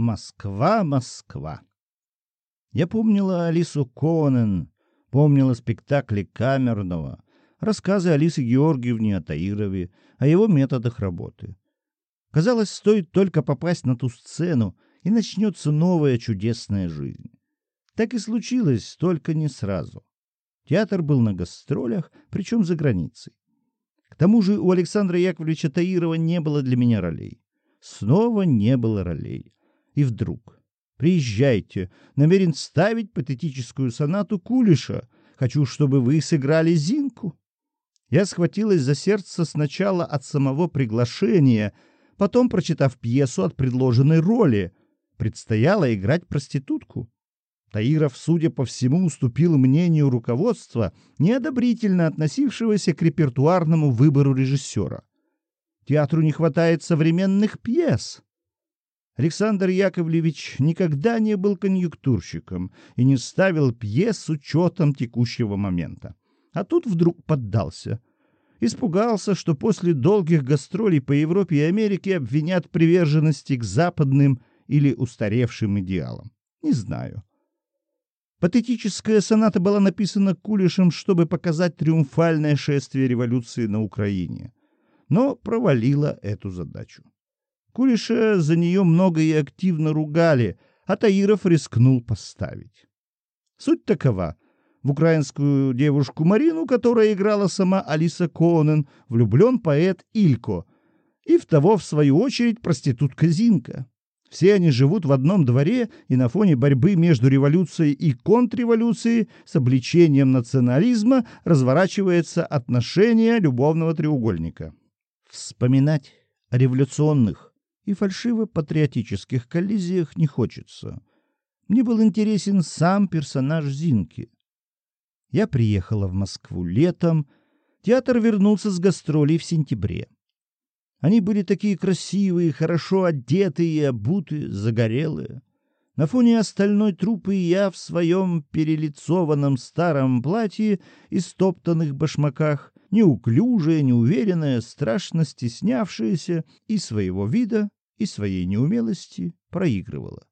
Москва, Москва. Я помнила Алису Конен, помнила спектакли Камерного, рассказы Алисы Георгиевны о Таирове, о его методах работы. Казалось, стоит только попасть на ту сцену, и начнется новая чудесная жизнь. Так и случилось, только не сразу. Театр был на гастролях, причем за границей. К тому же у Александра Яковлевича Таирова не было для меня ролей. Снова не было ролей. И вдруг «Приезжайте. Намерен ставить патетическую сонату Кулиша. Хочу, чтобы вы сыграли Зинку». Я схватилась за сердце сначала от самого приглашения, потом, прочитав пьесу от предложенной роли, предстояло играть проститутку. Таиров, судя по всему, уступил мнению руководства, неодобрительно относившегося к репертуарному выбору режиссера. Театру не хватает современных пьес. Александр Яковлевич никогда не был конъюнктурщиком и не ставил пьес с учетом текущего момента. А тут вдруг поддался. Испугался, что после долгих гастролей по Европе и Америке обвинят приверженности к западным или устаревшим идеалам. Не знаю. Патетическая соната была написана Кулишем, чтобы показать триумфальное шествие революции на Украине, но провалила эту задачу. Кулиша за нее много и активно ругали, а Таиров рискнул поставить. Суть такова. В украинскую девушку Марину, которая играла сама Алиса Конен, влюблен поэт Илько, и в того, в свою очередь, проститутка Зинка. Все они живут в одном дворе, и на фоне борьбы между революцией и контрреволюцией с обличением национализма разворачивается отношение любовного треугольника. Вспоминать революционных и фальшиво-патриотических коллизиях не хочется. Мне был интересен сам персонаж Зинки. Я приехала в Москву летом, театр вернулся с гастролей в сентябре. Они были такие красивые, хорошо одетые обутые, загорелые. На фоне остальной трупы я в своем перелицованном старом платье и стоптанных башмаках, неуклюжая, неуверенная, страшно стеснявшаяся и своего вида, и своей неумелости проигрывала.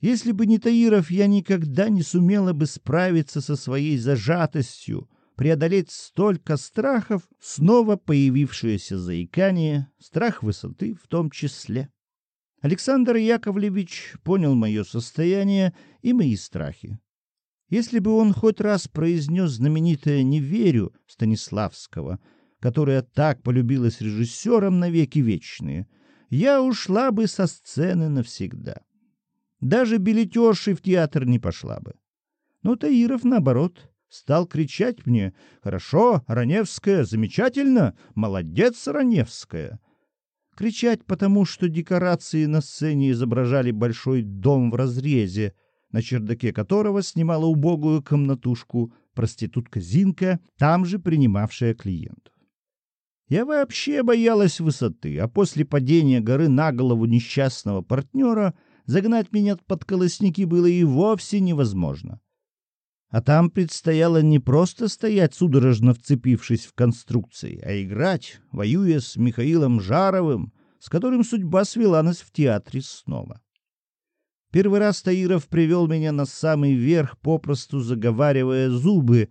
Если бы не Таиров, я никогда не сумела бы справиться со своей зажатостью, преодолеть столько страхов, снова появившееся заикание, страх высоты в том числе. Александр Яковлевич понял мое состояние и мои страхи. Если бы он хоть раз произнес знаменитое «не верю» Станиславского, которое так полюбилось режиссерам навеки вечные, я ушла бы со сцены навсегда. Даже билетершей в театр не пошла бы. Но Таиров, наоборот, стал кричать мне «Хорошо, Раневская, замечательно! Молодец, Раневская!» Кричать потому, что декорации на сцене изображали большой дом в разрезе, на чердаке которого снимала убогую комнатушку проститутка Зинка, там же принимавшая клиентов. Я вообще боялась высоты, а после падения горы на голову несчастного партнера загнать меня под колосники было и вовсе невозможно. А там предстояло не просто стоять судорожно вцепившись в конструкции, а играть, воюя с Михаилом Жаровым, с которым судьба свела нас в театре снова. Первый раз Таиров привел меня на самый верх, попросту заговаривая зубы,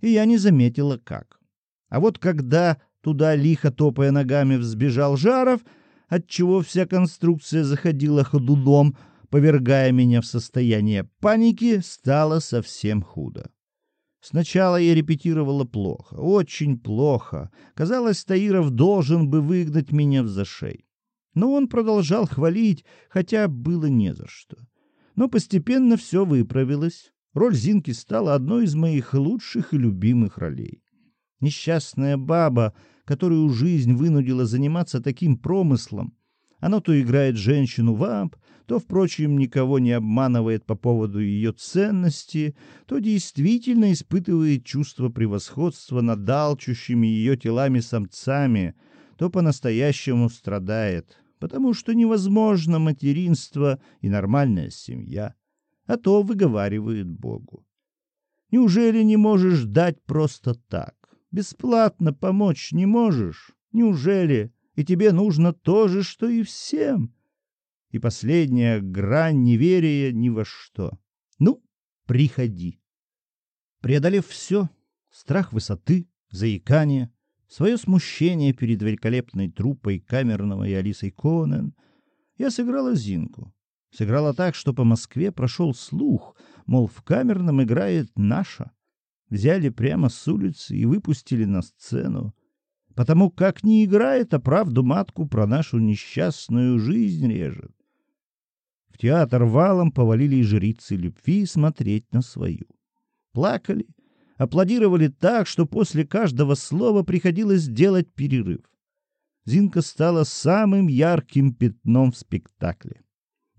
и я не заметила как. А вот когда Туда, лихо топая ногами, взбежал Жаров, отчего вся конструкция заходила ходуном, повергая меня в состояние паники, стало совсем худо. Сначала я репетировала плохо, очень плохо. Казалось, Таиров должен бы выгнать меня в зашей. Но он продолжал хвалить, хотя было не за что. Но постепенно все выправилось. Роль Зинки стала одной из моих лучших и любимых ролей. Несчастная баба — которую жизнь вынудила заниматься таким промыслом. Оно то играет женщину-вамп, то, впрочем, никого не обманывает по поводу ее ценности, то действительно испытывает чувство превосходства над алчущими ее телами самцами, то по-настоящему страдает, потому что невозможно материнство и нормальная семья, а то выговаривает Богу. Неужели не можешь дать просто так? Бесплатно помочь не можешь? Неужели? И тебе нужно то же, что и всем. и последняя грань неверия ни во что. Ну, приходи. Преодолев все, страх высоты, заикание, свое смущение перед великолепной труппой камерного и Алисой Конен, я сыграла Зинку. Сыграла так, что по Москве прошел слух, мол, в камерном играет наша. Взяли прямо с улицы и выпустили на сцену. Потому как не играет, а правду матку про нашу несчастную жизнь режет. В театр валом повалили и жрицы любви смотреть на свою. Плакали, аплодировали так, что после каждого слова приходилось делать перерыв. Зинка стала самым ярким пятном в спектакле.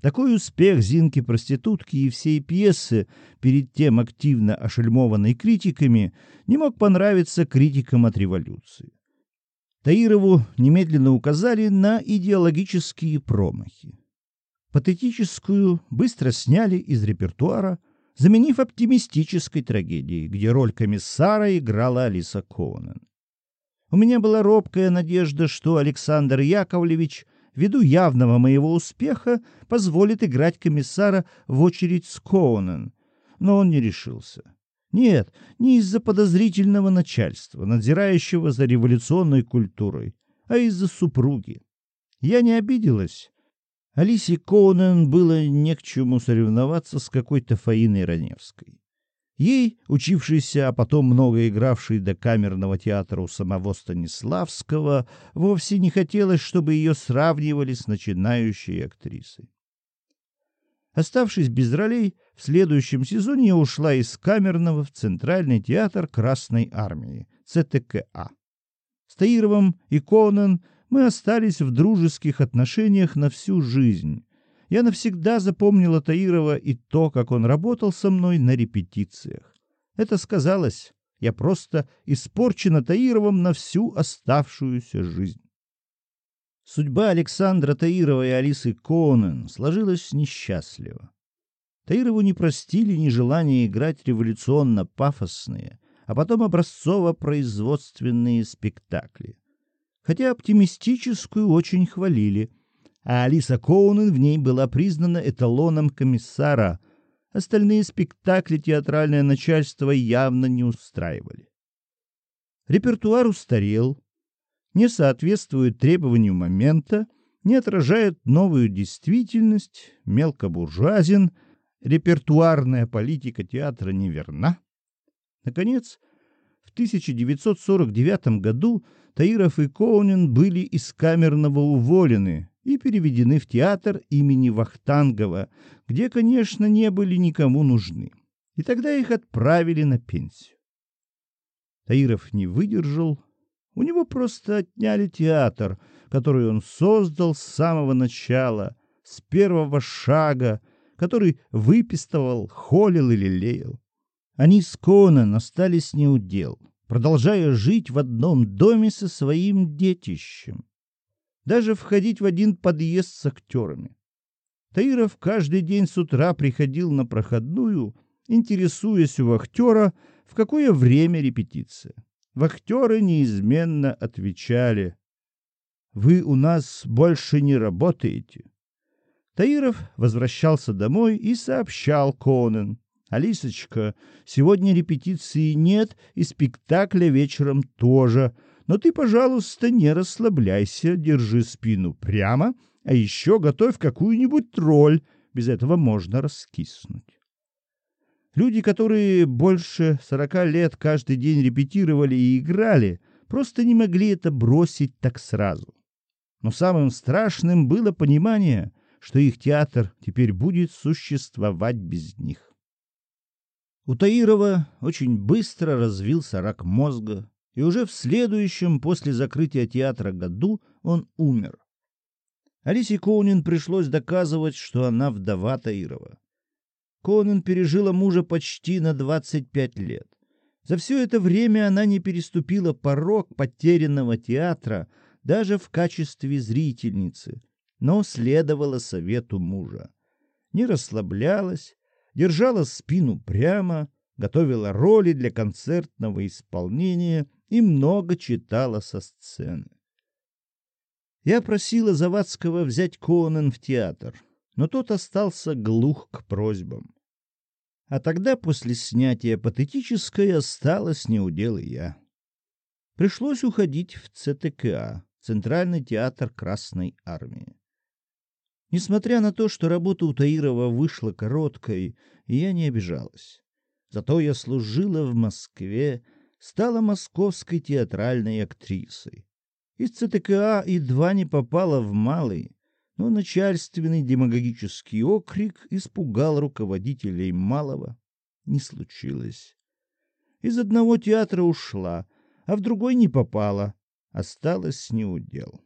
Такой успех Зинки-проститутки и всей пьесы, перед тем активно ошельмованной критиками, не мог понравиться критикам от революции. Таирову немедленно указали на идеологические промахи. Патетическую быстро сняли из репертуара, заменив оптимистической трагедией, где роль комиссара играла Алиса Коунен. У меня была робкая надежда, что Александр Яковлевич ввиду явного моего успеха, позволит играть комиссара в очередь с Коунен, но он не решился. Нет, не из-за подозрительного начальства, надзирающего за революционной культурой, а из-за супруги. Я не обиделась. Алисе Коунен было не к чему соревноваться с какой-то Фаиной Раневской. Ей, учившейся, а потом много игравшей до камерного театра у самого Станиславского, вовсе не хотелось, чтобы ее сравнивали с начинающей актрисой. Оставшись без ролей, в следующем сезоне я ушла из камерного в Центральный театр Красной Армии, ЦТКА. С Таировым и Конан мы остались в дружеских отношениях на всю жизнь, я навсегда запомнила Таирова и то, как он работал со мной на репетициях. Это сказалось. Я просто испорчена Таировым на всю оставшуюся жизнь. Судьба Александра Таирова и Алисы Конен сложилась несчастливо. Таирову не простили нежелание играть революционно-пафосные, а потом образцово-производственные спектакли. Хотя оптимистическую очень хвалили – а Алиса Коунен в ней была признана эталоном комиссара. Остальные спектакли театральное начальство явно не устраивали. Репертуар устарел, не соответствует требованию момента, не отражает новую действительность, мелкобуржуазен, репертуарная политика театра неверна. Наконец, в 1949 году Таиров и Коунен были из камерного уволены, и переведены в театр имени Вахтангова, где, конечно, не были никому нужны. И тогда их отправили на пенсию. Таиров не выдержал. У него просто отняли театр, который он создал с самого начала, с первого шага, который выпистывал, холил и лелеял. Они с Конан остались неудел, продолжая жить в одном доме со своим детищем даже входить в один подъезд с актерами. Таиров каждый день с утра приходил на проходную, интересуясь у актера, в какое время репетиция. Вахтеры неизменно отвечали «Вы у нас больше не работаете». Таиров возвращался домой и сообщал Конен. «Алисочка, сегодня репетиции нет и спектакля вечером тоже. Но ты, пожалуйста, не расслабляйся, держи спину прямо, а еще готовь какую-нибудь роль. Без этого можно раскиснуть. Люди, которые больше сорока лет каждый день репетировали и играли, просто не могли это бросить так сразу. Но самым страшным было понимание, что их театр теперь будет существовать без них. У Таирова очень быстро развился рак мозга, и уже в следующем, после закрытия театра году, он умер. Алисе Коунин пришлось доказывать, что она вдова Таирова. Коунин пережила мужа почти на 25 лет. За все это время она не переступила порог потерянного театра даже в качестве зрительницы, но следовала совету мужа. Не расслаблялась, держала спину прямо, готовила роли для концертного исполнения и много читала со сцены. Я просила Завадского взять Конан в театр, но тот остался глух к просьбам. А тогда после снятия патетической осталось неудел и я. Пришлось уходить в ЦТКА, Центральный театр Красной Армии. Несмотря на то, что работа у Таирова вышла короткой, я не обижалась. Зато я служила в Москве, стала московской театральной актрисой. Из ЦТКА едва не попала в Малый, но начальственный демагогический окрик испугал руководителей Малого. Не случилось. Из одного театра ушла, а в другой не попала. Осталось неудел.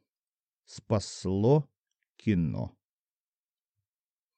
Спасло кино.